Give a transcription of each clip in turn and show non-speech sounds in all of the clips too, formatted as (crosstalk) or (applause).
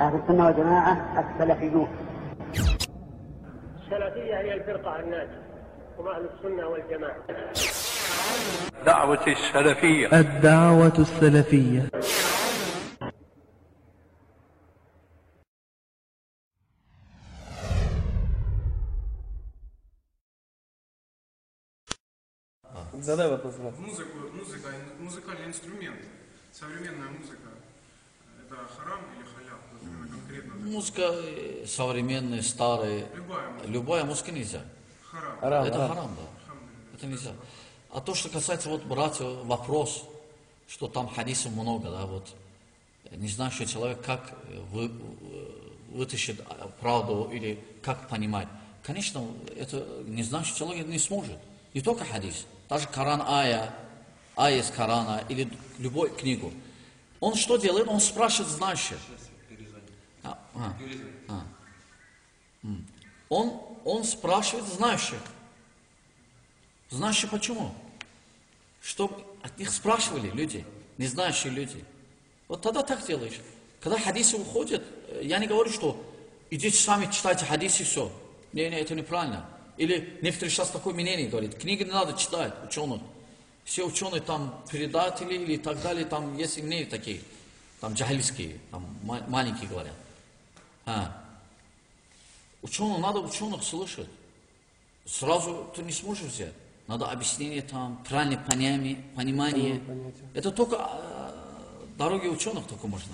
أهل السنة والجماعة السلفيون السلفية هي الفرقة الناجية هم أهل السنة والجماعة دعوة السلفية الدعوة السلفية Задай вопрос. Влад. Музыку, музыка, музыкальный инструмент, современная музыка, Это харам или халят? Вот именно конкретно. Музыка э, современная, старая, Любая музыка. любая музыка нельзя. Харам. Арам, Это арам. харам, да. Это нельзя. А то, что касается, вот, братья, вопрос, что там хадисов много, да, вот, не знаю, что человек как э, вы, э, вытащит а, правду или как понимать. Конечно, это не знающий человек не сможет. Не только хадис, даже Коран Ая, Ая из Корана или любой книгу. Он что делает? Он спрашивает знающих. А, а, а. Он, он спрашивает знающих. Знающие почему? Чтобы от них спрашивали люди, не знающие люди. Вот тогда так делаешь. Когда хадисы уходят, э, я не говорю, что идите сами читайте хадисы все. Не, не, это неправильно. Или некоторые сейчас такое мнение говорят, книги не надо читать, ученых. Все ученые там передатели или так далее, там есть и мнения такие, там джахильские, там ма- маленькие говорят. А. Ученых, надо ученых слышать. Сразу ты не сможешь взять. Надо объяснение там, правильное понимание, понимание. Это только а, дороги ученых только можно.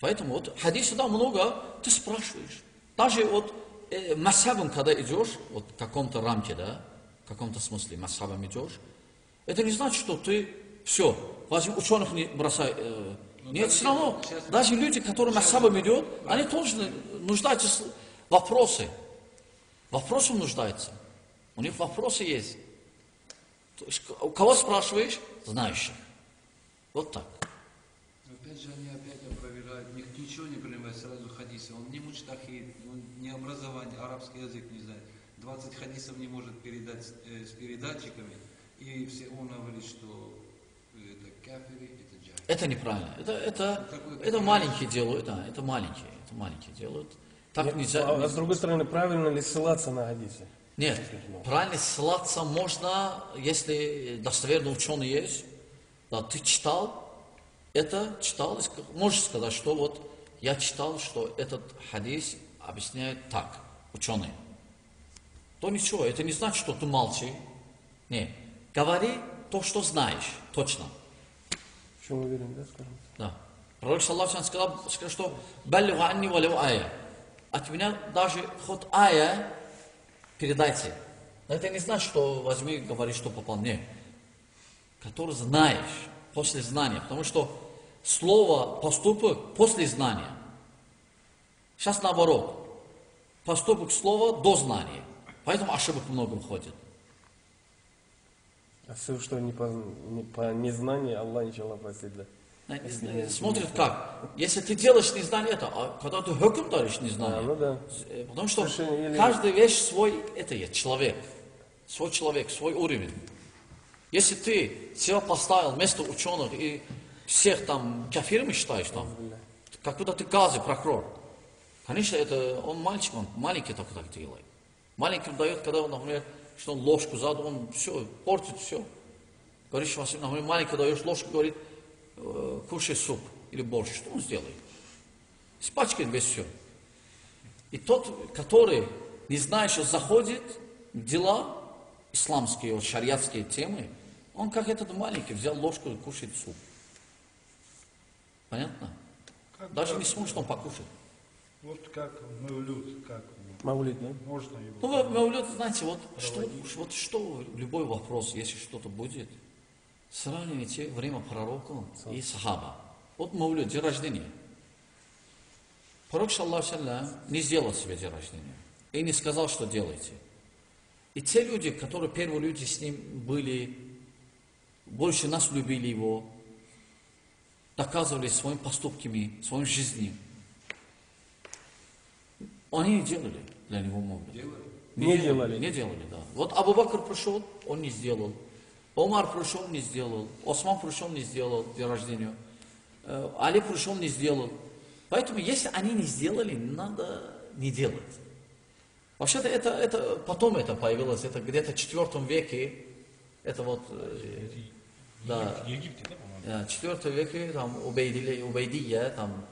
Поэтому вот хадисы, да, много, ты спрашиваешь. Даже вот э, масхабом, когда идешь, вот в каком-то рамке, да, в каком-то смысле масхабом идешь, это не значит, что ты все, возьми ученых не бросай. э, нет, все равно, даже люди, которые масхабом идут, они тоже нуждаются в вопросы. Вопросом нуждаются. У них вопросы есть. То есть, У кого спрашиваешь? Знающих. Вот так. Опять же, они опять опровергают, них ничего не принимает сразу хадисы. Он не мучтахид, он не образование, арабский язык не знает. 20 хадисов не может передать э, с передатчиками. И все, он говорит, что это кафири, это джахи. Это неправильно. Это, это, Такой- это маленькие делают, да, это маленькие, это маленькие делают. Так нельзя. А, а с другой стороны, правильно ли ссылаться на хадисы? Нет, правильно ссылаться можно, если достоверный ученый есть. Да, ты читал, это читал, можешь сказать, что вот я читал, что этот хадис объясняет так, ученый. То ничего, это не значит, что ты молчи. Не, говори то, что знаешь, точно. В чем уверен, да, скажем? Да. Пророк саллаху сказал, сказал, что «Баллигу анни валю ая». От меня даже хоть ая передайте. Но это не значит, что возьми, говори, что попал. Нет. Который знаешь, после знания. Потому что слово поступок после знания. Сейчас наоборот. Поступок слова до знания. Поэтому ошибок много выходит. А все, что не по, не по незнанию, Аллах иншаллах простит, да? Смотрит как. Если ты делаешь незнание, это, а когда ты хукм даришь незнание. А, ну да. Э, Потому что Совершенно или- каждая вещь свой, это есть человек. Свой человек, свой уровень. Если ты себя поставил вместо ученых и всех там кафирами считаешь там, как будто ты газы, прокурор. Конечно, это он мальчик, он маленький только так делает. Маленький дает, когда он, например, что он ложку задал, он все, портит все. Василий, например, маленький даешь ложку, говорит, э, кушай суп или борщ, что он сделает? Испачкает весь все. И тот, который, не зная, что заходит в дела исламские, вот, шариатские темы, он как этот маленький взял ложку и кушает суп. Понятно? Даже не сможет он покушать. Вот как Мавлюд, как Маулид, да? можно его... Ну, вы знаете, вот что, вот что, любой вопрос, если что-то будет, сравнивайте время пророка и сахаба. Вот Маулюд, день рождения. Пророк, шаллаху не сделал себе день рождения. И не сказал, что делайте. И те люди, которые первые люди с ним были, больше нас любили его, доказывали своими поступками, своей жизнью. Они не делали для него много. Не делали. Не делали, да. Вот Абу Бакр пришел, он не сделал. Омар пришел, не сделал. Осман пришел, не сделал день рождения. Э, Али пришел, не сделал. Поэтому, если они не сделали, надо не делать. Вообще-то это, это потом это появилось, это где-то в четвертом веке, это вот, э, да, В Египте, да, по-моему? в четвертом веке там Убейдиле, Убейдия, там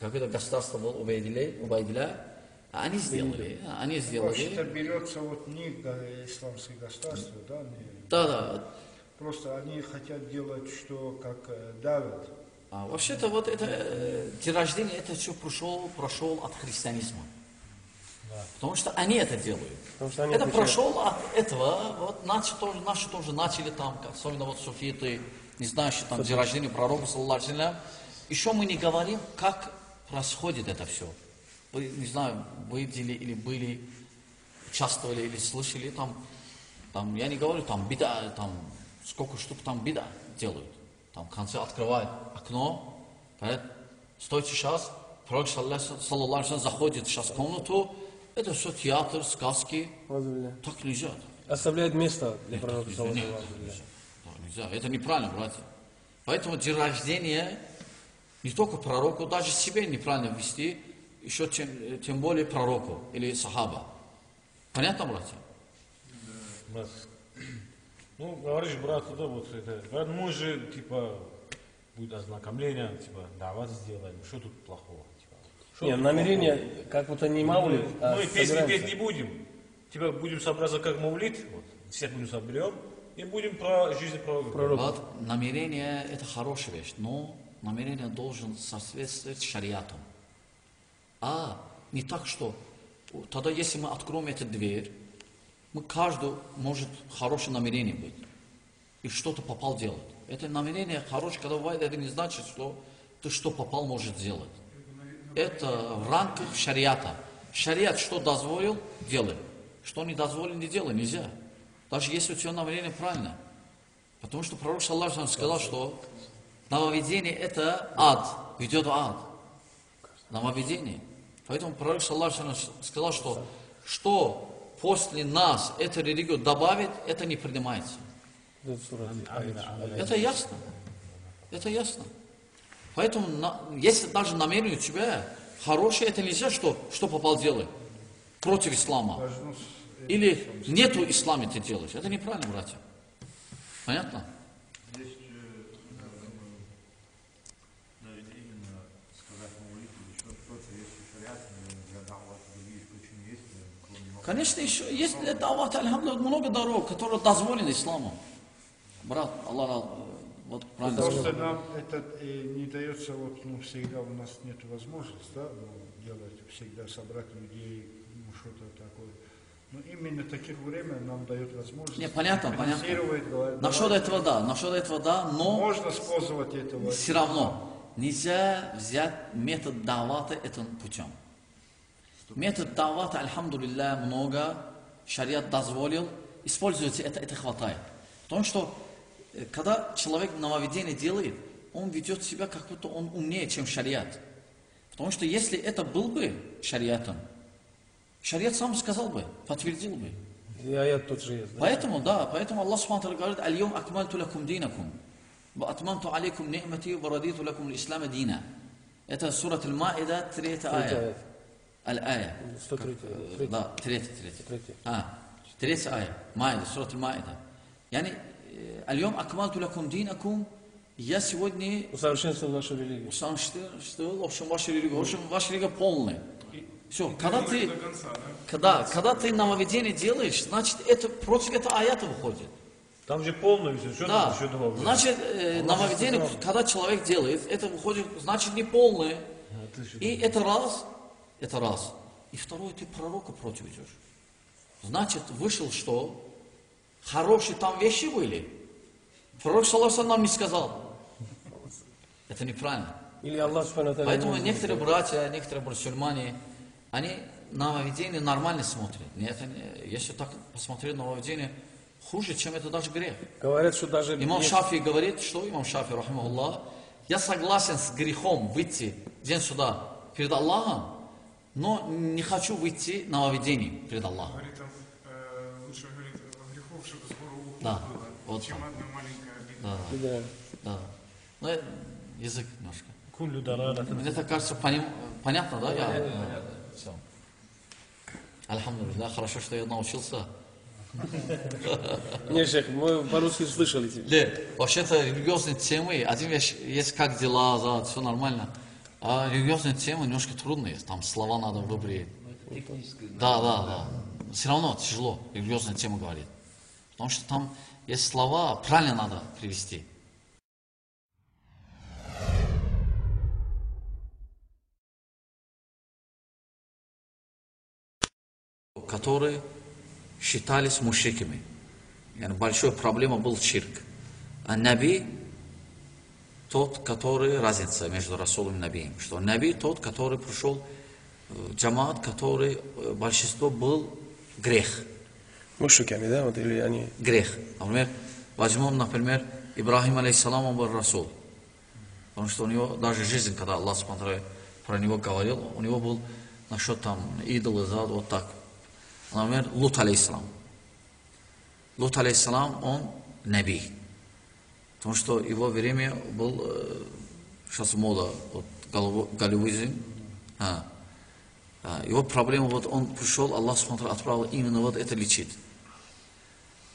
какое-то государство было Убейдиле, Убейдиля, они сделали, они Вообще-то сделали. берется вот не го- исламское государство, да, не- Да, да. просто они хотят делать, что как э, давят. А вообще-то вот это э, день рождения, это все прошел, прошел от христианизма. Потому что они это делают. Потому что они это отвечают. прошел от этого, вот наши тоже, наши тоже начали там, особенно вот суфиты, не знающие там день рождения пророка, вассалям. Еще мы не говорим, как происходит это все. Вы, не знаю, видели или были, участвовали или слышали там, там, я не говорю, там беда, там, сколько штук там беда делают. Там в конце открывают окно, говорят, стойте сейчас, пророк, саллаллаху заходит сейчас в комнату, это все театр, сказки, так нельзя. Оставляет место для пророка. саллаллаху. Так нельзя. Это неправильно, братья. Поэтому день рождения не только пророку, даже себе неправильно вести, еще тем, тем более пророку или сахаба. Понятно, братья? Брат, ну, говоришь брату, да, вот это, брат, мы же, типа, будет ознакомление, типа, давать сделаем, что тут плохого? Типа, что Не, тут намерение, плохого? как будто не маулит, а Мы песни петь не будем, типа, будем собраться как маулит, вот, всех будем соберем, и будем про жизнь пророка. Пророк. Вот, намерение – это хорошая вещь, но намерение должен соответствовать шариату. А не так, что тогда, если мы откроем эту дверь, мы каждый может хорошее намерение быть и что-то попал делать. Это намерение хорошее, когда бывает, это не значит, что ты что попал может сделать. Это в рамках шариата. Шариат что дозволил, делай. Что не дозволил, не делай, нельзя. Даже если у тебя намерение правильно. Потому что пророк алейхи сказал, что нововведение это ад, ведет в ад. Нововведение. Поэтому пророк Саллаху сказал, что что после нас эту религию добавит, это не принимается. Это ясно. Это ясно. Поэтому, если даже намерение у тебя хорошее, это нельзя, что, что попал делать против ислама. Или нету ислама ты делаешь. Это неправильно, братья. Понятно? Здесь, э, да, думаю, даже именно сказать маулит или еще что-то, если шариат, наверное, для давата другие исключения есть, наверное, кроме маулита. Конечно, еще есть для дават, альхамдулилlah, много дорог, которые дозволены исламом. Брат, Аллах, э, вот правильно Просто сказал. нам это э, не дается, вот, ну, всегда у нас нет возможности, да, ну, делать, всегда собрать людей, ну, что-то такое. Но именно таких время нам дает возможность. Не, понятно, понятно. Насчет этого да, насчет этого да, но Можно использовать этого. все равно нельзя взять метод давата этим путем. Метод давата, альхамдулилля, много, шариат дозволил, используйте это, это хватает. Потому что, э, когда человек нововведение делает, он ведет себя, как будто он умнее, чем шариат. Потому что если это был бы шариатом, шариат сам сказал бы, подтвердил бы. И аят тот же есть. да? Поэтому, да, поэтому Аллах Субхану говорит, «Аль-йом акмальту лакум динакум, ва атмамту алейкум ни'мати, ва радиту лакум ислама дина». Это сурат Аль-Маида, третья Третий ая. аят. Аль-ая. 103 Как, э, третий. Да, третья, третья. Третий. А, третья ая. Маида, сурат Аль-Маида. Yani, э, «Аль-йом акмальту лакум динакум», я сегодня Усовершенствовал вашу религию. усовершенствовал, в общем, ваша религия, в общем, ваша религия полная. Все, когда ты... до конца, да? Когда, когда ты нововведение делаешь, значит, это против этого аята выходит. Там же полное все, что Да. там еще добавлять? Значит, э, нововведение, когда человек делает, это выходит, значит, не полное. И это раз, это раз. И второе, ты пророка против идешь. Значит, вышел что? Хорошие там вещи были. Пророк, саллаху нам не сказал. Это неправильно. Или Аллах Поэтому не некоторые братья, некоторые мусульмане, они нововведение нормально смотрят. Нет, они- если так посмотреть нововведение, хуже, чем это даже грех. Говорят, что даже... Имам есть- Шафи говорит, что имам Шафи, рахимахуллах, я согласен с грехом выйти день суда перед Аллахом, но не хочу выйти нововведение перед Аллахом. Говорит там, э, лучше, говорит, во грехов, чтобы сбору углов Да, было, вот чем так. одна маленькая обида. Да, Да. Ну, э, язык немножко. Куллю даралатин. Мне так кажется, поним- понятно, да? Я... Все. Альхамдулилlah, хорошо, что я научился. (laughs) Не, шейх, мы по-русски слышали тебя. Вообще-то религиозные темы, один вещь есть как дела, да, все нормально. А религиозные темы немножко трудные, там слова надо выбрать. Да, да, да. Все равно тяжело религиозные темы говорить. Потому что там есть слова, правильно надо привести. которые считались мушриками. Большая проблема был ширк. А Наби тот, который разница между Расулом и Набием. Что Наби тот, который пришел, э, джамаат, который э, большинство был грех. Мушриками, да, вот, или они... Грех. Например, возьмем, например, Ибрахим, алейхиссалам, он был Расул. Потому что у него даже жизнь, когда Аллах смотрел, про него говорил, у него был насчет там идолы, да, вот так. Например, Лут, алейхиссалам. Лут, алейхиссалам, он Наби. Потому что его время был, э, сейчас мода, вот, голливудизм. А. А, Его проблема, вот он пришел, Аллах смотрел, отправил именно вот это лечить.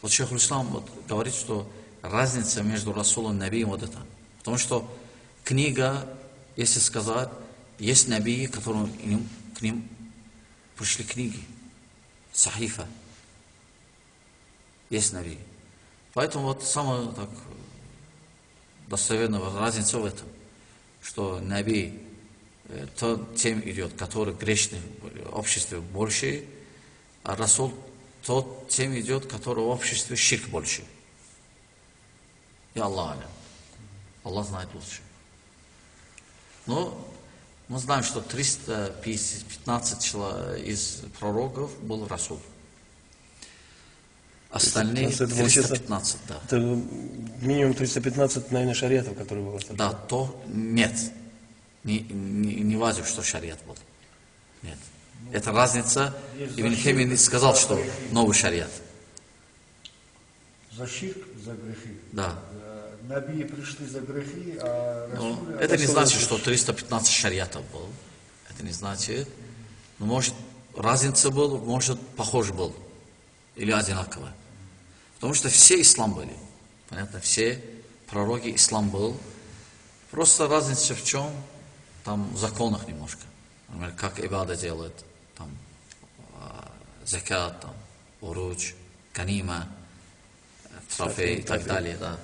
Вот Шейх Ислам вот говорит, что разница между Расулом и Набием вот это. Потому что книга, если сказать, есть Набии, которые к ним, пришли книги. Сахифа. Есть Наби. Поэтому вот самое так достоверная разница в этом, что Наби э, то тем идет, который грешный в обществе больше, а Расул тот тем идет, который в обществе ширк больше. И Аллах алям. Аллах знает лучше. Но мы знаем, что 315 чело- из пророков был Расул. Остальные 315 это получается- 315, да. Это минимум 315, наверное, шариатов, которые было. Да, то нет. Не, не, не важно, что шариат был. Нет. Это разница. Ибн Хемин сказал, что новый шариат. За ширк, за грехи. Да. Э, Набии пришли за грехи, а Но Расулы... это не значит, что 315 шариатов был. Это не значит. Но может разница была, может похож был. Или одинаково. Потому что все ислам были. Понятно, все пророки ислам был. Просто разница в чем? Там в законах немножко. Например, как ибада делает. Там а, закат, там, уруч, канима, трофей и так далее. Да.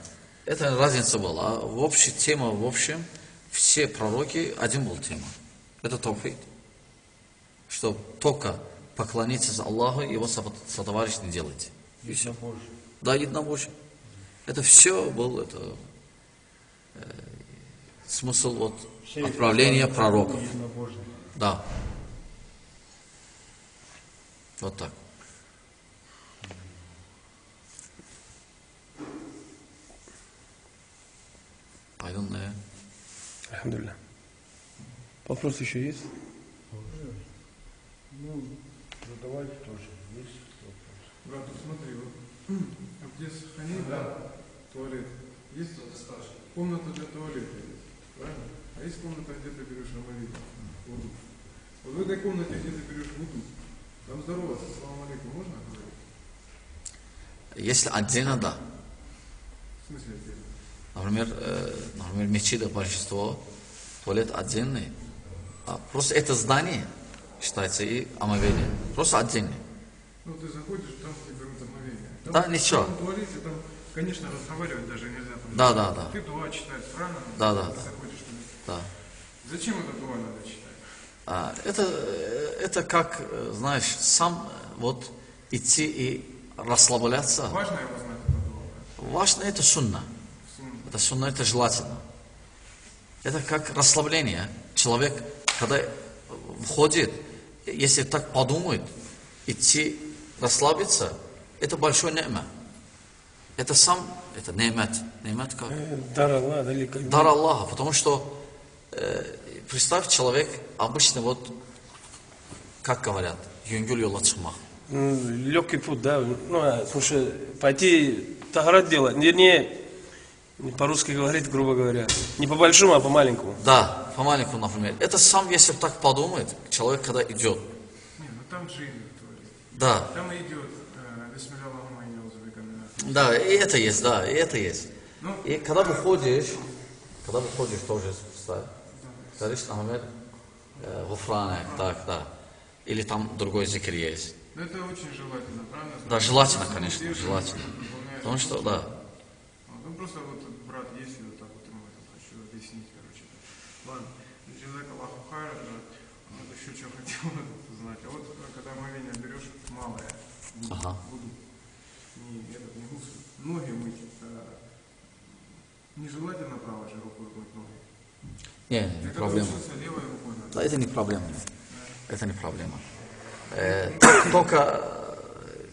Это разница была. А в общей теме, в общем, все пророки, один был тема. Это тавхид. Что только поклониться Аллаху, его со- сотоварищ не делайте. И все. Да, единобожие. Это все был это, э, смысл вот отправления пророков. Да. Вот так. Пойдем, наверное. Алхамдулилlah. Вопрос еще есть? Ну, задавайте тоже. Есть вопрос? Брат, смотри, вот а где сохранить туалет? Есть комната для туалета есть, правильно? А есть комната, где ты берешь амалит, воду. Вот в этой комнате, где ты берешь воду, там здороваться, салам алейкум, можно говорить? Если отдельно, да. В смысле отдельно? Например, э, например, мечети большинство, туалет отдельный. А просто это здание считается и омовение. Просто отдельный. Ну, ты заходишь, там Там, Да, ничего. В туалете там, конечно, разговаривать даже нельзя. там Да, да, да. Ты дуа читаешь, правильно? Да, да, да. заходишь. Да. Зачем это дуа надо читать? А, это, э, это как, э, знаешь, сам э, вот идти и расслабляться. Важно его знать, это дуа. Важно это сунна. Это сунна, это желательно. Это как расслабление. Человек, когда входит, если так подумает, идти расслабиться, это большой нема. Это сам, это немат. Немат как? Э, Дар Аллаха, Дар Аллаха, потому что э, представь, человек обычно вот, как говорят, юнгюль yola çıkmak. Легкий путь, да. Ну, а, слушай, пойти тахарат делать, вернее, Не По-русски говорит, грубо говоря. Не по большому, а по маленькому. Да, по маленькому, например. Это сам, если так подумает, человек, когда идет. Не, ну там джин творит. Да, Там идет да, и это есть, да, и это есть. Ну, И когда выходишь, когда выходишь, тоже встань. Говоришь, например, э, гуфранек, так, да. Или там другой зикр есть. ну это очень желательно, правильно? Да, желательно, Просто конечно, держишь, желательно. Потому что, да. Вот, Ну просто вот брат есть, и вот так вот ему это хочу объяснить, короче. Ладно, Джазак Аллаху хайр, да. Вот еще что хотел (laughs) узнать. А вот когда омовение берешь малое, Ага. буду, не, этот, не гусу, ноги мыть, э, нежелательно правой же рукой мыть ноги. Не, не, когда проблема. левой рукой надо. Да, это не проблема. Это не проблема. Э, (coughs) только э,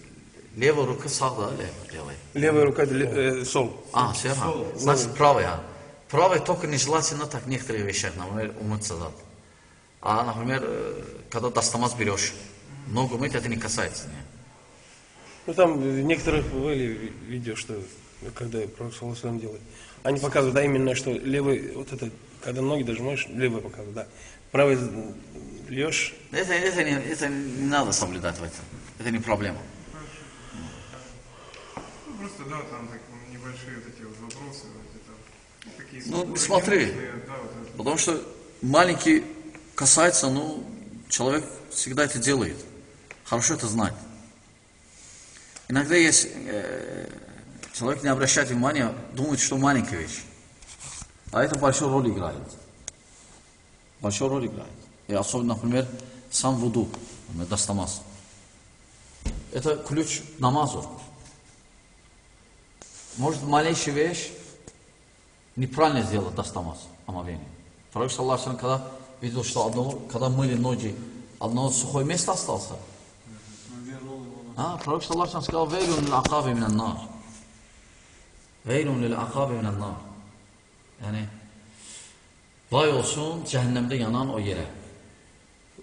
левая рука сağ, да, лев- левая. Левая рука, э, сол. А, сверху. Значит, правая. Правая только нежелательно так в некоторых вещах, например, умыться да. А, например, э, когда достамаз берешь, ногу мыть, это не касается. Не. Ну там в некоторых были ви- видео, что когда Пророк Саласалам делает. Они показывают, да, именно, что левый, вот это, когда ноги даже моешь, левый показывает, да. Правый льешь, Это, это, не, это не надо соблюдать в этом. Это не проблема. Ну, просто, да, там так, небольшие вот эти вот вопросы, вот это, ну, такие Ну, смотри. да, вот это. Потому что маленький касается, ну, человек всегда это делает. Хорошо это знать. Иногда есть э, человек не обращает внимания, думает, что маленькая вещь. А это большую роль играет. Большую роль играет. И особенно, например, сам вуду, например, дастамаз. Это ключ намазу. Может, малейшая вещь неправильно сделал дастамаз, омовение. Пророк, саллаху когда видел, что одно, когда мыли ноги, одно сухое место остался. А, пророк, саллаху алейхи сказал, «Вейлун лил акаби минан нар». «Вейлун лил акаби минан нар». Yani, vay olsun cehennemde yanan o yere.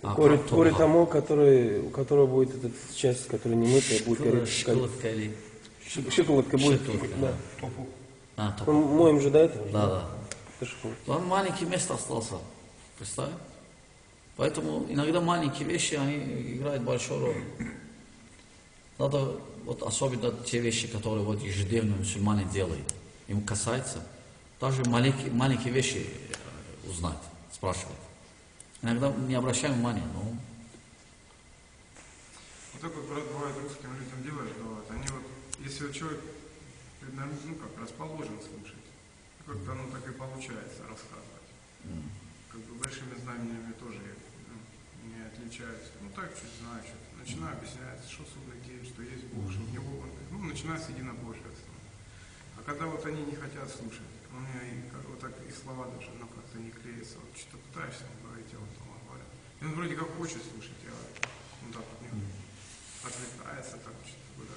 Горе, горе тому, который, у которого будет эта часть, которая не мытая, будет гореть. Eli. Щи- Щиколотка будет. Щиколотка, да. Ha, Мы topu. моем же до этого. Да, да. Это. Он маленький место остался. Представь? Поэтому иногда маленькие вещи, они играют большую роль. Надо, вот особенно те вещи, которые вот ежедневно мусульмане делают, ему касается, даже маленькие, маленькие вещи э, узнать, спрашивать. Иногда не обращаем внимания, но Вот так вот, брат, бывает русским людям делаешь, бывает. Они вот, если вот человек, предна- ну как, расположен слушать, как-то оно так и получается рассказывать. Как бы большими знаниями тоже ну, не отличаюсь. Ну так, чуть знаю, что-то. Начинаю объяснять, что судный него он. Ну, начинаю с единобожия. А когда вот они не хотят слушать, у меня и как, вот так и слова даже, ну как-то не клеятся. Вот что-то пытаешься ему говорить, а вот он говорит. И он вроде как хочет слушать, а он так вот не отвлекается, так что-то куда.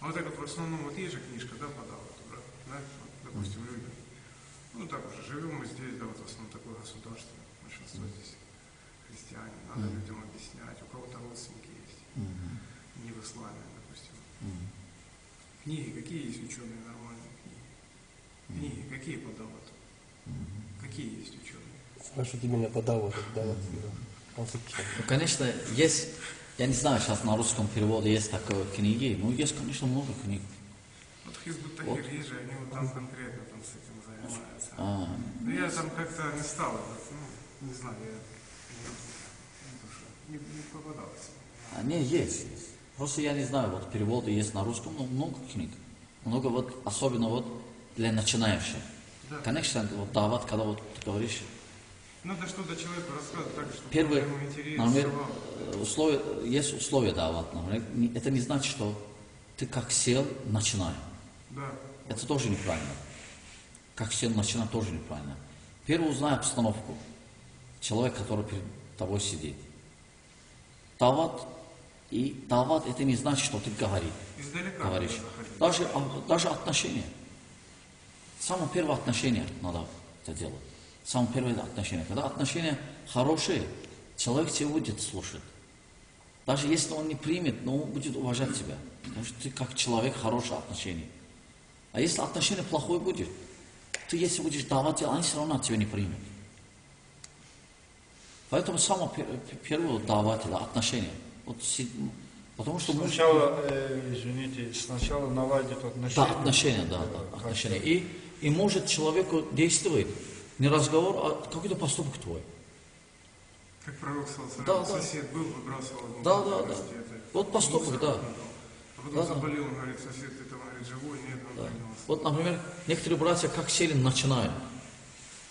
А вот так вот в основном, вот есть же книжка, да, подал, вот, брат, да, вот, допустим, люди. Ну так уже живем мы здесь, да, вот в основном такое государство, большинство здесь христиане, надо людям объяснять, у кого-то родственники есть, не в исламе, допустим. Книги, какие есть ученые нормальные книги? Книги, какие подават? Какие есть ученые? Спрашивайте меня по даву, даву. Он такие. Ну, конечно, есть, я не знаю, сейчас на русском переводе есть такие книги, ну, есть, конечно, много книг. Вот Хизбут Тахир есть же, они вот там конкретно там с этим занимаются. А, Ну, я там как-то не стал, вот, ну, не знаю, я не, то, что, не, не попадался. они есть, есть. Просто я не знаю, вот переводы есть на русском, но много книг. Много вот, особенно вот для начинающих. Конечно, вот дават, когда вот ты говоришь, Надо что-то человеку рассказывать так, чтобы Первое, ему интересно. например, условия, есть условия давать, например, это не значит, что ты как сел, начинай. Да. Это тоже неправильно. Как сел, начинай, тоже неправильно. Первый узнай обстановку. Человек, который перед тобой сидит. Дават, и дават это не значит, что ты говори, Издалека говоришь. Даже, даже отношения. Самое первое отношение надо это делать. Самое первое отношение. Когда отношения хорошие, человек тебя будет слушать. Даже если он не примет, но он будет уважать тебя. Потому что ты как человек хорошее отношение. А если отношение плохое будет, ты если будешь давать, они все равно тебя не примут. Поэтому самое пер- первое давателя отношения. Вот, потому что мы- Сначала, э, извините, сначала наладит отношения. Да, отношения, да, да, отношения. И, и может человеку действовать не разговор, а какой-то поступок твой. Как пророк Саласалам, Да, да. сосед был, выбрасывал ему Да, да, да. Вот поступок, да. А потом Да, да. заболел, он говорит, сосед, ты там, говорит, живой, нет, он принес. Вот, например, некоторые братья как сели, начинают.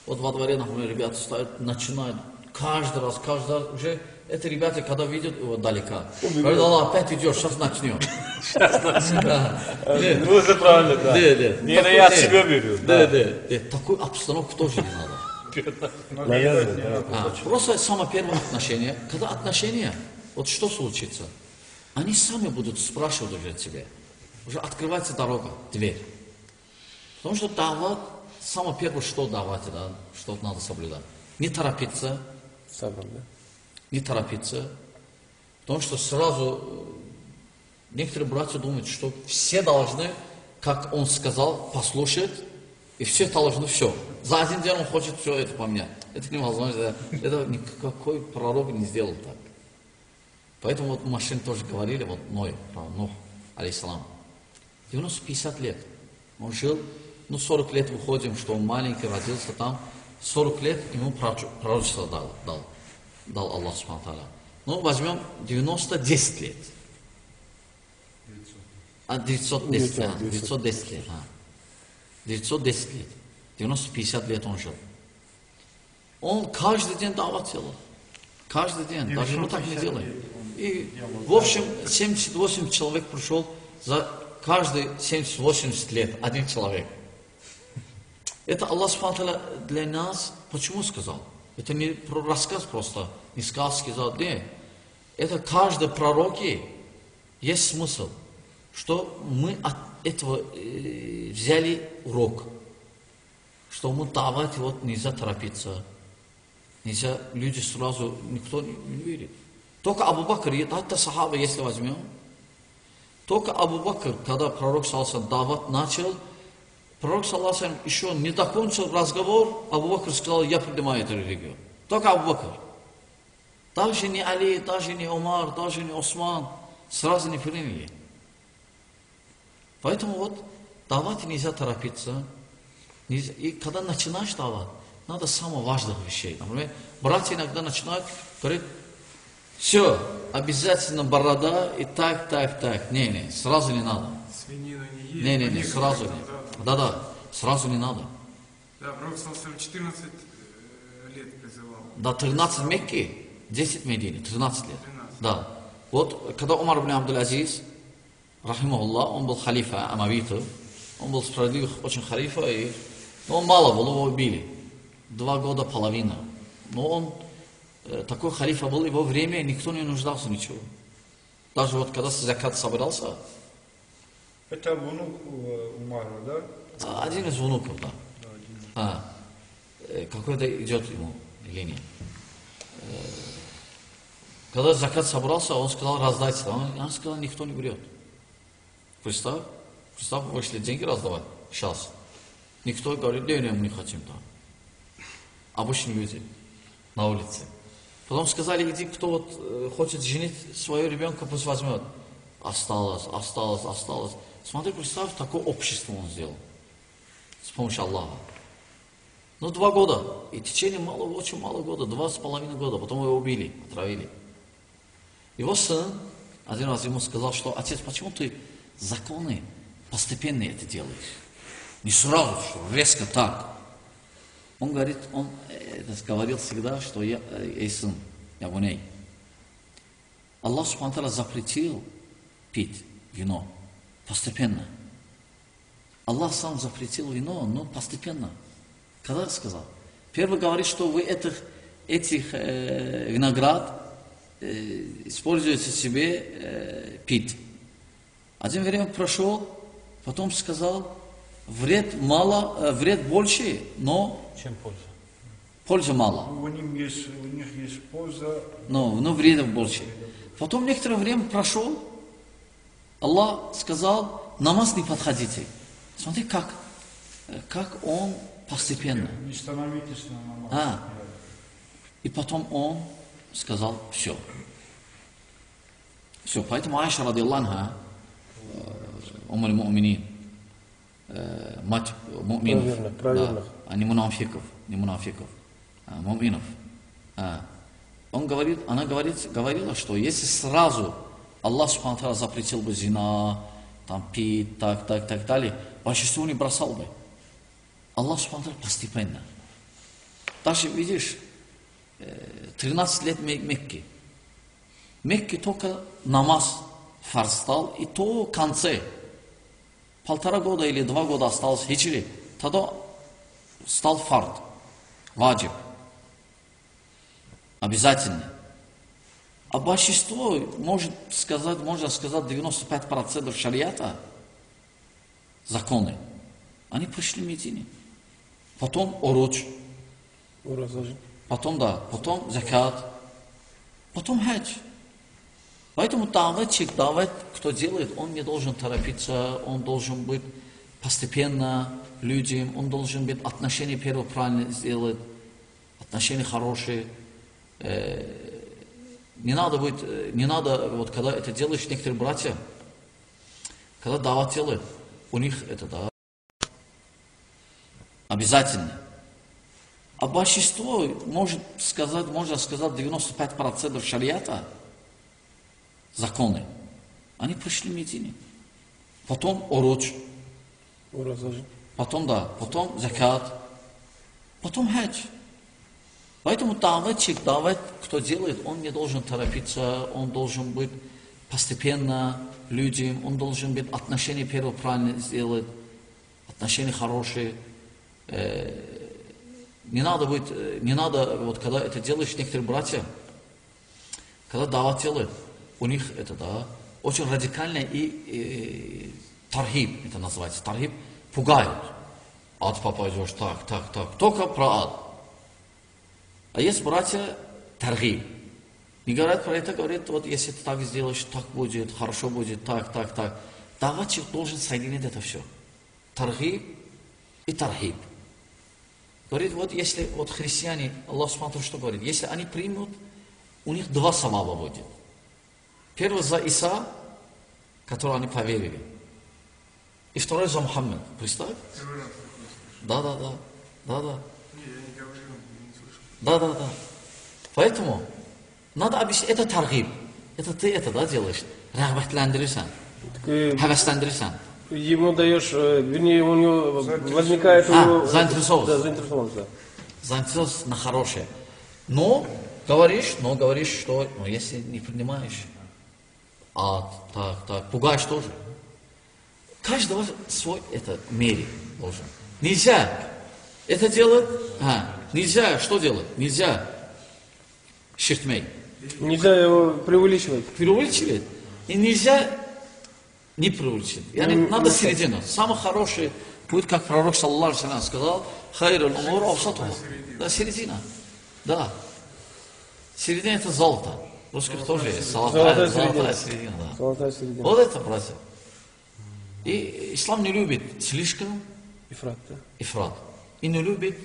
Вот во дворе, например, ребята стоят, начинают. Каждый раз, каждый раз уже это ребята, когда видят его далека, говорят, Аллах, опять идешь, сейчас начнем. Сейчас начнем. Ну, это правильно, да. Да, да. Не, я от себя беру, Да, да. Такую обстановку тоже не надо. Навязывать, да. А, просто самое первое отношение. Когда отношения, вот что случится? Они сами будут спрашивать уже тебе. Уже открывается дорога, дверь. Потому что давать, самое первое, что давать, да, что надо соблюдать. Не торопиться, Сабр, да? Не торопиться. Потому что сразу э, некоторые братья думают, что все должны, как он сказал, послушать, и все должны все. За один день он хочет все это поменять. Это невозможно. Это, никакой пророк не сделал так. Поэтому вот машин тоже говорили, вот Ной, про Нух, алейсалам. 90-50 лет. Он жил, ну 40 лет выходим, что он маленький, родился там. 40 лет ему пророче- пророчество дал, дал, дал Аллах Субхану Тааля. Ну, возьмем 90-10 лет. А, 910, а, 910 лет. а. 910 лет. 90-50 лет он жил. Он каждый день давать делал. Каждый день. Даже мы так не делаем. И, в общем, 78 человек пришел за каждые 70-80 лет. Один человек. Это Аллах Субхану для нас почему сказал? Это не рассказ просто, не сказки, нет. Это каждый пророке есть смысл, что мы от этого э, взяли урок, что мы давать вот нельзя торопиться, нельзя, люди сразу, никто не, не верит. Только Абу Бакр, это сахаба, если возьмем, только Абу Бакр, когда пророк Саласан давать начал, пророк Саласан еще не закончил разговор, Абу Бакр сказал, я принимаю эту религию. Только Абу Бакр. Даже не Али, даже не Умар, даже не Осман сразу не приняли. Поэтому вот давать нельзя торопиться. Нельзя- И когда начинаешь давать, надо самых важных вещей. Например, братья иногда начинают говорить, все, обязательно борода и так, так, так. Не, не, сразу не надо. Свинину не есть. Не, не, не, некоторые сразу не. Да, Да, да, сразу не надо. Да, пророк Саласалам 14 э, лет призывал. Да, 13 в Мекке, 10 в Медине, 13 лет. Да. Вот, когда Умар ибн Абдул-Азиз, рахимахуллах, он был халифа Амавита, он был справедливый очень халифа, и ну, он мало был, его убили. Два года половина. Но он э, такой халифа был, его время никто не нуждался ничего. Даже вот когда закат собрался, Это внук э, Умара, да? а, один из внуков, да. Да. А, э, какой-то идет ему линия. Э, Когда закат собрался, он сказал, раздайте. Он, он сказал, никто не берет. Представь, представь, вышли деньги раздавать сейчас. Никто говорит, не, не, мы не хотим там. Обычные люди на улице. Потом сказали, иди, кто вот э, хочет женить своего ребенка, пусть возьмет. Осталось, осталось, осталось. Смотри, представь, такое общество он сделал. С помощью Аллаха. Ну, два года. И в течение мало, очень мало года, два с половиной года. Потом его убили, отравили. Его сын один раз ему сказал, что отец, почему ты законы постепенно это делаешь? Не сразу, что резко так. Он говорит, он э, это говорил всегда, что я, э, эй сын, я гуней. Аллах Субхану запретил пить вино постепенно. Аллах сам запретил вино, но постепенно. Когда сказал? Первый говорит, что вы этих, этих э, виноград э, используете себе э, пить. Один время прошел, потом сказал, вред мало, э, вред больше, но Чем польза? польза мало. У них есть, у них есть польза. Но, но вреда больше. Потом некоторое время прошло, Аллах сказал, намаз не подходите. Смотри, как, э, как он постепенно. Не становитесь на намаз. А. И потом он сказал, все. Все, поэтому Айша, ради Аллаха, умар муминин, э, мать муминов, Правильно, правильно. да, а не мунафиков, не мунафиков, а муминов. А. Он говорит, она говорит, говорила, что если сразу Аллах Субхану запретил бы зина, там пить, так, так, так далее, большинство не бросал бы. Аллах Субхану постепенно. Даже видишь, э, 13 лет Мек- Мекки. Мекке только намаз фарз стал, и то в конце. Полтора года или два года осталось хиджри. Тогда стал фард, ваджиб. Обязательно. А большинство, может сказать, можно сказать, 95% шариата, законы, они пришли в Медине. Потом Уразложить. потом да, потом закат, потом хадж. Поэтому даватчик, давать, кто делает, он не должен торопиться, он должен быть постепенно людям, он должен быть отношения первое правильно сделать, отношения хорошие. Э, не надо быть, э, не надо, вот когда это делаешь, некоторые братья, когда дават делают, у них это да, обязательно. А большинство, может сказать, можно сказать, 95% шариата, законы, они пришли в Медине. Потом Уразложить. потом да, потом закат, потом хадж. Поэтому даватчик, давать, кто делает, он не должен торопиться, он должен быть постепенно людям, он должен быть отношения первое правильно сделать, отношения хорошие. Э, не надо быть, э, не надо, вот когда это делаешь, некоторые братья, когда дават делают, у них это, да, очень радикально и, и тархиб, это называется, тархиб, пугают. Ад попадешь, так, так, так, только про ад. А есть братья таргиб. Не говорят про это, говорят, вот если ты так сделаешь, так будет, хорошо будет, так, так, так. Даватчик должен соединить это все. Таргиб и тархиб. Говорит, вот если вот христиане, Аллах смотрит, что говорит, если они примут, у них два саваба будет. Первый за Иса, которого они поверили. И второй за Мухаммед. Представь? Да, да, да. Да, да. Не, я не говорю, не слышал. Да, да, да. Поэтому надо объяснить, это таргиб. Это ты это, да, делаешь. Рахбатландырırsan, Так, э, хавастандырırsan. Ему даешь, э, вернее, у него возникает А, него... заинтересованность. Да, заинтересованность, да. Заинтересован на хорошее. Но говоришь, но говоришь, что ну, если не принимаешь, а так, так, пугаешь тоже. Каждого свой это мере должен. Нельзя это делать, а, нельзя, что делать? Нельзя ширтмей. Нельзя его преувеличивать. преувеличивает. И нельзя не преувеличивать. Они- Ну, надо ну, середину. Самый хороший путь, как пророк, саллаху сказал, хайрул умур авсатуха. Да, середина. Да. Середина это золото. В русских тоже есть. Золотая, Золотая золотая середина. середина. да. Золотая середина. Вот это, братья. И ислам не любит слишком Ифрат, да. ифрат. И не любит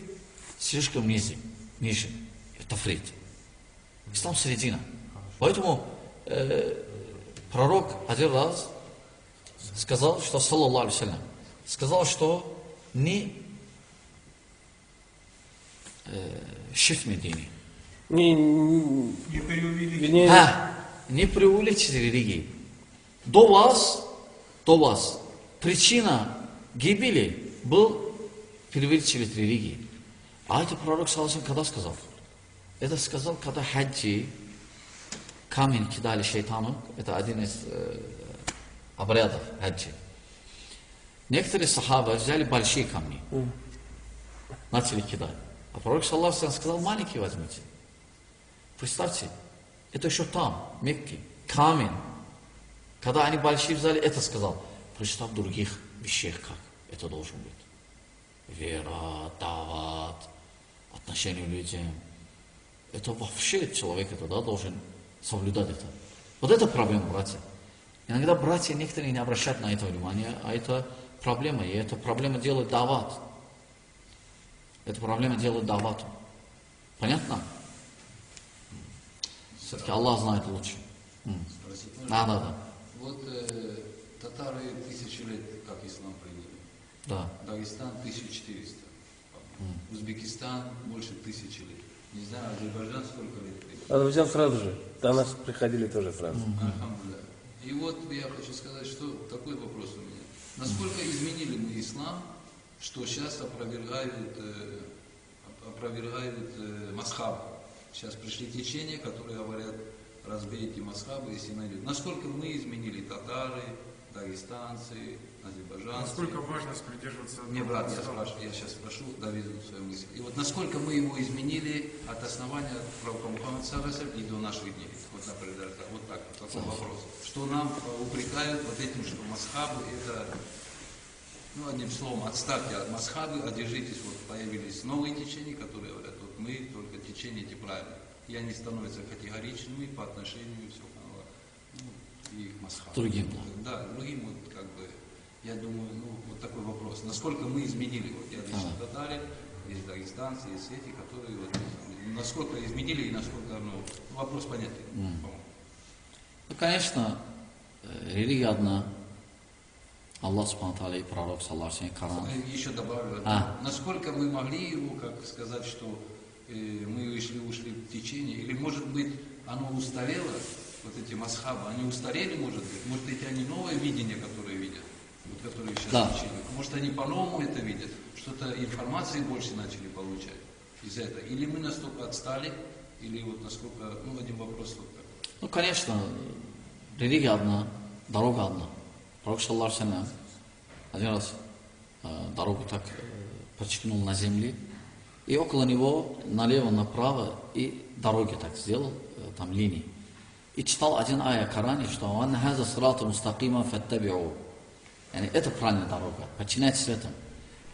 слишком ниже. ниже. Это фрит. Ислам середина. Поэтому э, пророк один раз сказал, что, саллаллаху алейхи салям, сказал, что не э, шифт Медине. Не, не, Не преувеличивай. вернее, А, не преувеличьте религии. До вас, до вас причина гибели был преувеличивать религии. А это пророк Саласим когда сказал? Это сказал, когда хаджи камень кидали шайтану. Это один из э, обрядов хаджи. Некоторые сахабы взяли большие камни. Начали кидать. А пророк саллям сказал, маленькие возьмите. Представьте, это еще там, в Мекке, камень. Когда они большие взяли, это сказал. Представь других вещей, как это должен быть. Вера, дават, отношение к людям. Это вообще человек это, да, должен соблюдать это. Вот это проблема, братья. Иногда братья некоторые не обращают на это внимание, а это проблема, и эта проблема делает дават. Эта проблема делает давату. Понятно? Все-таки Аллах знает лучше. Спросить? Да, да, да. Вот э, татары тысячу лет как ислам приняли. Да. Дагестан 1400. Узбекистан больше тысячи лет. Не знаю, Азербайджан сколько лет. Надо взял сразу же. До нас приходили тоже сразу. И вот я хочу сказать, что такой вопрос у меня. Насколько изменили мы ислам, что сейчас опровергают, э, оп- опровергают э, масхаб. Сейчас пришли течения, которые говорят, разбейте масхабы, если найдете. Насколько мы изменили татары, дагестанцы, азербайджанцы. Насколько важность придерживаться Не, одного брат, я, спрашиваю, я сейчас спрошу, доведу свою мысль. И вот насколько мы его изменили от основания пророка Мухаммада Сарасаль и до наших дней. Вот, например, так- вот так, вот такой вопрос. Что нам э, упрекают вот этим, что масхабы это, ну, одним словом, отставьте от масхабы, а держитесь, вот появились новые течения, которые говорят, вот мы только течение эти правильные. И они становятся категоричными по отношению все ну, и к масхабу. Другим, Да, другим вот как бы, я думаю, ну, вот такой вопрос. Насколько мы изменили, вот я лично Ага. татары, есть дагестанцы, есть эти, которые вот, насколько изменили и насколько, ну, вопрос понятен, М. по-моему. Ну, конечно, э, религия одна. Аллах Субхану и пророк, саллаху Коран. Еще добавлю, А. насколько мы могли его, как сказать, что э, мы ушли, ушли в течение, или может быть оно устарело, вот эти масхабы, они устарели, может быть, может эти они новое видение, которое видят, которые сейчас Да. учили, может они по-новому это видят, что-то информации больше начали получать из этого, или мы настолько отстали, или вот насколько, ну один вопрос вот такой. Ну, конечно, религия одна, дорога одна. Пророк, саллаху один раз э, дорогу так э, подчеркнул на земле, и около него налево, направо, и дороги так сделал, э, там линии. И читал один ая Коране, что «Ванна хаза срату мустакима фаттабиу». Yani, это правильная дорога, подчиняйтесь этому.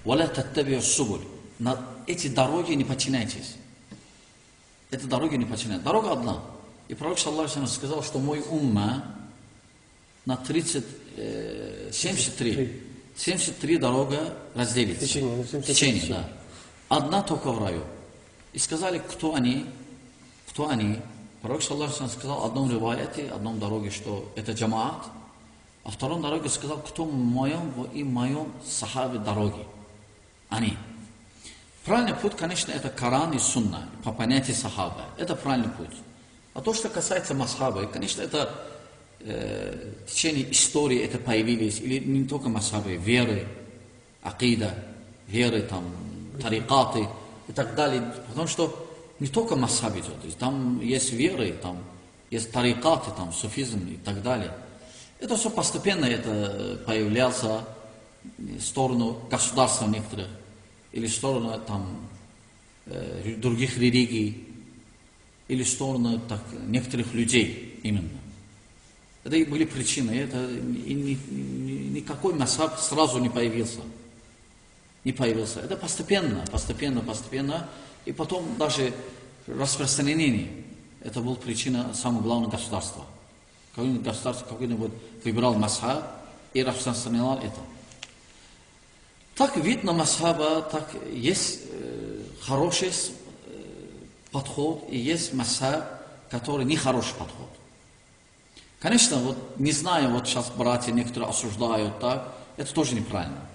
«Валя таттабиу субуль». На эти дороги не подчиняйтесь. Это дороги не подчиняют. Дорога одна. И пророк, саллаху сказал, что мой умма на 30, э, 73, 73 дорога разделится. Течение, ну, 73 Течение, да. Одна только в раю. И сказали, кто они, кто они. Пророк, саллаху сказал в одном риваяте, одном дороге, что это джамаат, а втором дороге сказал, кто в моем и моем сахабе дороги. Они. Правильный путь, конечно, это Коран и Сунна, по понятию сахаба. Это правильный путь. А то, что касается масхаба, конечно, это э, в течение истории это появились, или не только масхабы, веры, акида, веры, там, тарикаты и так далее. Потому что не только масхаб идет, там есть веры, там есть тарикаты, там, суфизм и так далее. Это все постепенно это появлялся в сторону государства некоторых, или в сторону там, э, других религий, или в сторону так, некоторых людей именно. Это и были причины. Это и ни- ни- никакой масаб сразу не появился. Не появился. Это постепенно, постепенно, постепенно. И потом даже распространение. Это была причина самого главного государства. Какое-нибудь государство какой-нибудь выбирал масхаб и распространял это. Так видно масхаба, так есть э, хороший подход и есть масхаб, который нехороший подход. Конечно, вот не знаю, вот сейчас братья некоторые осуждают так, это тоже неправильно.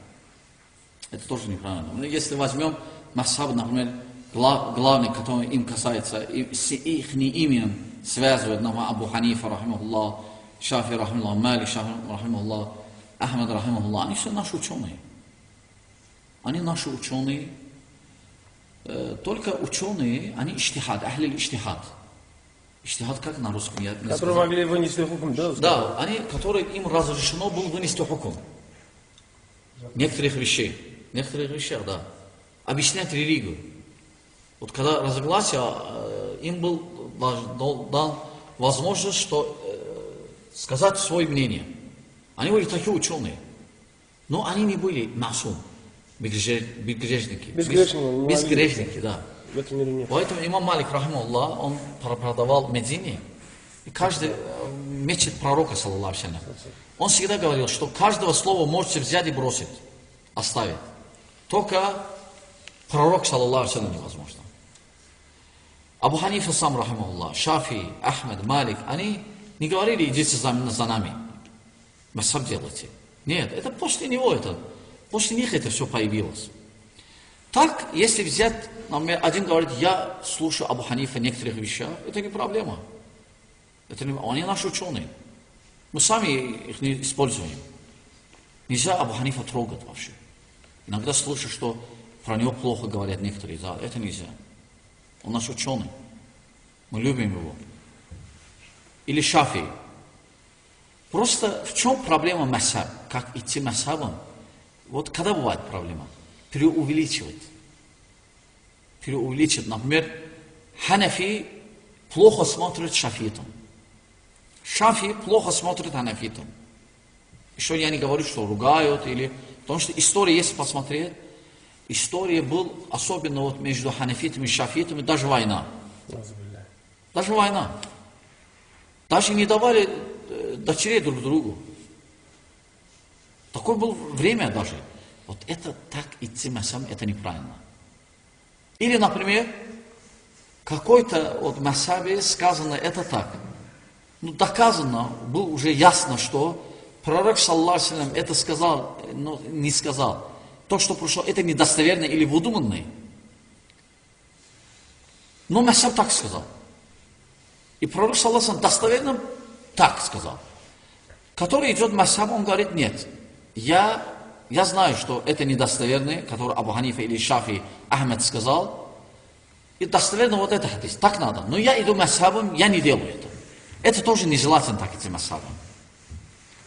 Это тоже неправильно. Но если возьмем масхаб, например, гла- главный, который им касается, и с их именем связывают нам Абу Ханифа, рахимахуллах, Шафи, рахимахуллах, Мали, Шафи, рахимахуллах, Ахмад, рахимахуллах, они все наши ученые. Они наши ученые, э, только ученые, они иштихад, ахли иштихад. Иштихад как на русском? Я не Которые могли вынести хукм, да? Да, они, которые им разрешено было вынести хукум. Некоторых вещей. Некоторых вещей, да. Объяснять религию. Вот когда разогласие, э, им был дал- возможность, что э, сказать свое мнение. Они были такие ученые. Но они не были масум, безгрешники. Безгрешники. Безгрешники, да. В этом мире нет. Поэтому имам Малик, рахималлах, он преподавал в Медине, и каждый э, мечет пророка, вассалям. Он всегда говорил, что каждого слова можете взять и бросить, оставить. Только Пророк, алейhi невозможно. Абу Ханифа сам, рахимахуллах, Шафи, Ахмед, Малик, они не говорили, идите за, за нами, масхаб делайте. Нет, это после него это, после них это все появилось. Так, если взять, например, один говорит, я слушаю Абу Ханифа некоторых вещах, это не проблема. Это не, они наши ученые. Мы сами их не используем. Нельзя Абу Ханифа трогать вообще. Иногда слышу, что про него плохо говорят некоторые. Да, это нельзя. Он наш ученый. Мы любим его. Или Шафи. Просто в чем проблема масхаб? Как идти масхабом? Вот когда бывает проблема? Преувеличивать. Преувеличивать. Например, Ханафи плохо смотрит шафитом. Шафи плохо смотрит ханафитом. Еще я не говорю, что ругают или... Потому что история, если посмотреть, история был особенно вот между ханафитами и шафитами, даже война. Даже война. Даже не давали э, дочерей друг другу. Такое было время даже. Вот это так идти масам, это неправильно. Или, например, какой-то вот масабе сказано это так. Ну, доказано, было уже ясно, что пророк, саллаху это сказал, но не сказал. То, что пришло, это недостоверно или выдуманное. Но Масаб так сказал. И пророк, саллаху достоверно так сказал. Который идет Масаб, он говорит, нет, я, я знаю, что это недостоверное, который Абу Ханифа или Шафи Ахмед сказал, и достоверно вот это хадис, так надо. Но я иду Масабом, я не делаю это. Это тоже нежелательно так идти Масабом.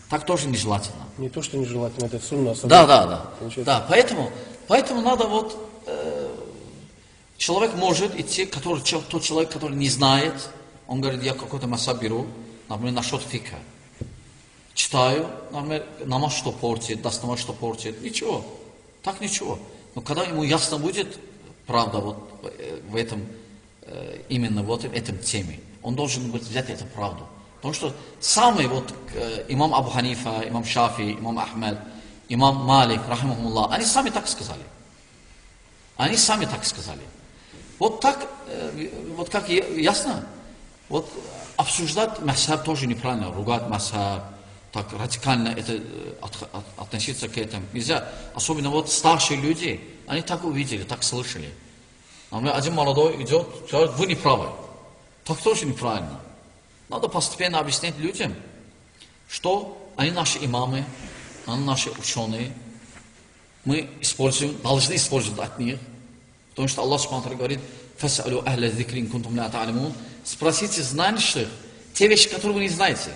Так тоже нежелательно. Не то, что нежелательно, это сунна. Да, да, да. Да, поэтому, поэтому надо вот... Э, человек может идти, который, тот человек, который не знает, он говорит, я какой-то масаб беру, например, насчет фика. Читаю, например, намаз что портит, даст намаз что портит. Ничего. Так ничего. Но когда ему ясно будет, правда, вот э, в этом, э, именно вот в этом теме, он должен быть взять эту правду. Потому что самый вот э, имам Абу Ханифа, имам Шафи, имам Ахмед, имам Малик, рахимахумуллах, они сами так сказали. Они сами так сказали. Вот так, э, вот как ясно, вот обсуждать масхаб тоже неправильно, ругать масхаб, так радикально это, э, от, от, относиться к этому нельзя. Особенно вот старшие люди, они так увидели, так слышали. Например, один молодой идет, говорит, вы не правы. Так тоже неправильно. Надо постепенно объяснять людям, что они наши имамы, они наши ученые. Мы используем, должны использовать от них. Потому что Аллах Субхану говорит, «Фасалю ахля зикрин кунтум ля та'алимун». Спросите знающих те вещи, которые вы не знаете.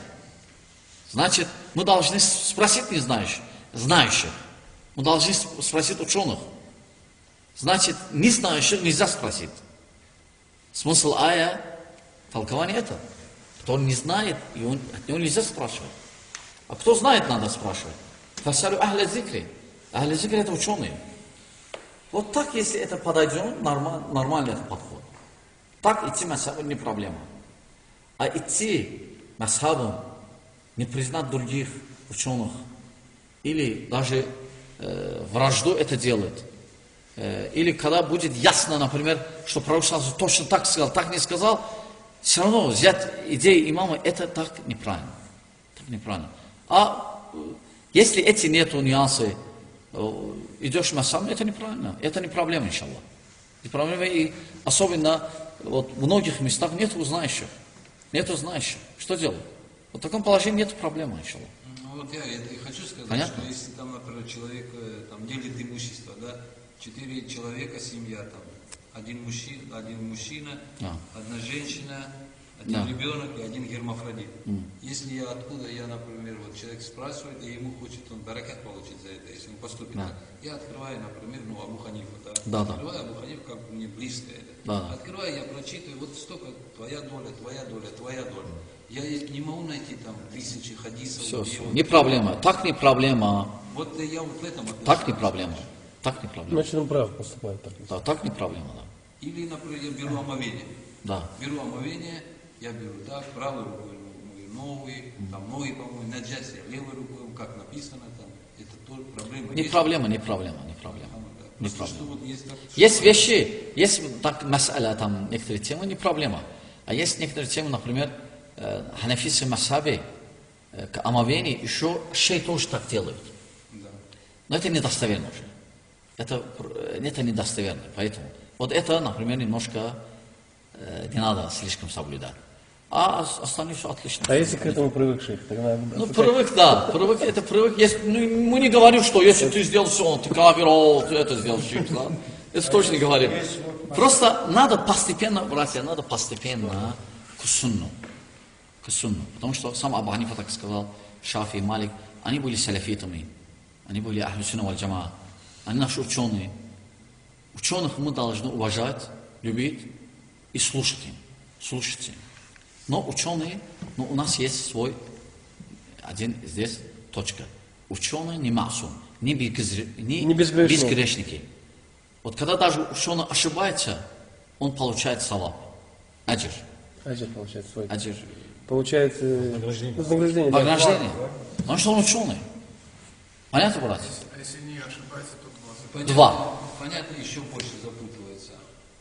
Значит, мы должны спросить не знающих, знающих. Мы должны спросить ученых. Значит, не знающих нельзя спросить. Смысл ая, толкование это. Кто не знает, и он, от него нельзя спрашивать. А кто знает, надо спрашивать. Фасалю ахля зикри. Ахля зикри это ученые. Вот так, если это подойдет, нормаль, нормальный это подход. Так идти масхабом не проблема. А идти масхабом, не признать других ученых, или даже э, вражду это делать, э, или когда будет ясно, например, что пророк точно так сказал, так не сказал, все равно взять идеи имама, это так неправильно. Так неправильно. А э, если эти нету нюансы, э, идешь масам, это неправильно. Это не проблема, иншаллах. И проблема, и особенно вот, в многих местах нету знающих. Нету знающих. Что делать? В таком положении нет проблемы, иншаллах. Ну вот я это и хочу сказать, Понятно? что если там, например, человек э, там, делит имущество, да, четыре человека, семья там, один мужчина, один мужчина, А. одна женщина, один Да. ребенок и один гермафродит. М. Если я откуда, я, например, вот человек спрашивает, и ему хочет он баракат получить за это, если он поступит Да. так. Я открываю, например, ну, Абу Ханифа, да? Да, да. Открываю Абу Ханифа, как бы мне близко это. Да, да. Открываю, я прочитываю, вот столько, твоя доля, твоя доля, твоя доля. Я не могу найти там тысячи хадисов. Все, все. Не проблема. Так не проблема. Вот я вот в этом отношении. Так не проблема. Так не проблема. Значит, он прав поступает так. Да, так не проблема, да. Или, например, я беру омовение. Да. Беру омовение, я беру так, правой рукой мою ноги, там ноги, по-моему, на джазе, левой рукой, как написано там, это тоже проблема. Не есть. проблема, не проблема, не проблема. Не что проблема. вот есть так, Есть вещи, есть так мас'аля, там некоторые темы, не проблема. А есть некоторые темы, например, э, ханафисы масаби, э, к омовению еще шей тоже так делают. Но это недостоверно уже. Это, э, это недостоверно. Поэтому вот это, например, немножко э, не надо слишком соблюдать. А ос- остальное все отлично. А если к этому привык шейх, тогда... Ну, привык, да, привык, это привык. Есть, ну, мы не говорим, что если ты сделал все, ты кавер, о, ты это сделал, чипс, да? Это точно не говорим. Просто надо постепенно, братья, надо постепенно к сунну. К сунну. Потому что сам Абу Ханифа так сказал, Шафи и Малик, они были саляфитами, они были ахлю сунна валь джамаа. Они наши ученые. Ученых мы должны уважать, любить и слушать им. Слушать им. Но ученые, ну, у нас есть свой один здесь точка. Ученые не масум, не, не, Не безгрешники. Вот когда даже ученый ошибается, он получает салап. Аджир. Аджир получает свой. Аджир. Получает э, вознаграждение. да. Вознаграждение. Потому что он ученый. Понятно, братья? А если не ошибается, то 20. Понятно, Два. понятно, еще больше запутывается.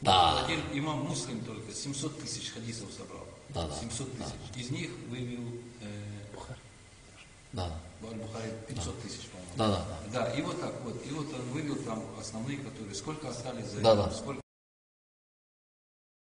Да. Один имам Муслим только 700 тысяч хадисов собрал. Да, да. 700 тысяч. Из них вывел э, Да, Аль-Бухари 500 тысяч, по-моему. да, да. да. Да, и вот так вот. И вот он вывел там основные, которые сколько остались за Да, этим, да. сколько